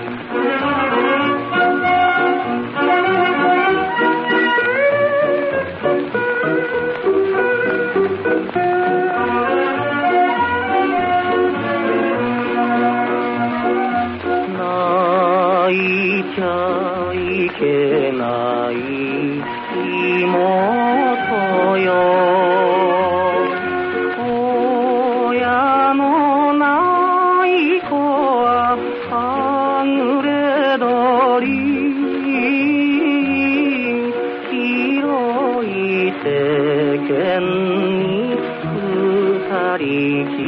いけない妹よ。Thank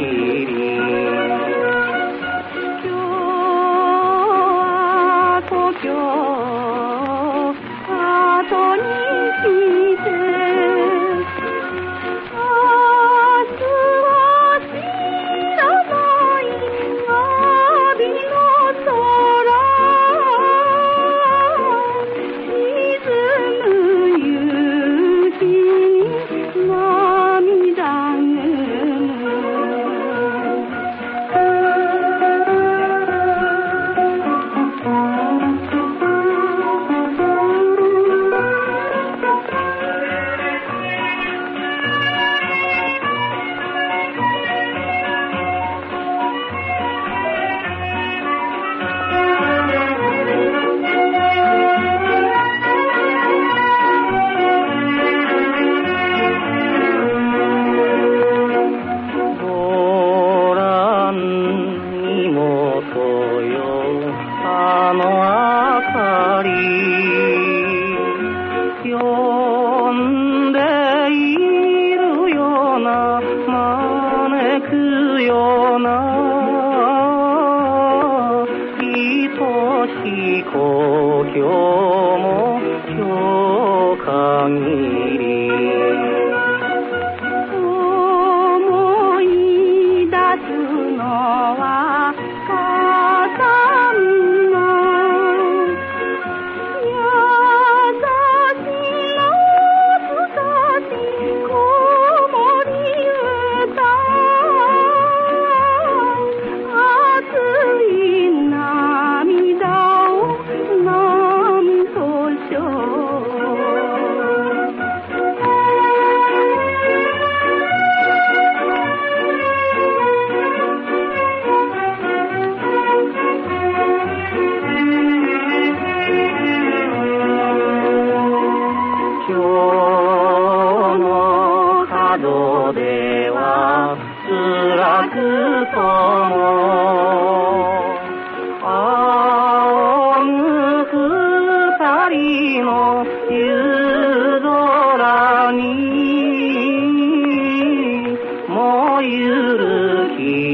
you. し故郷も共感に燃ゆる木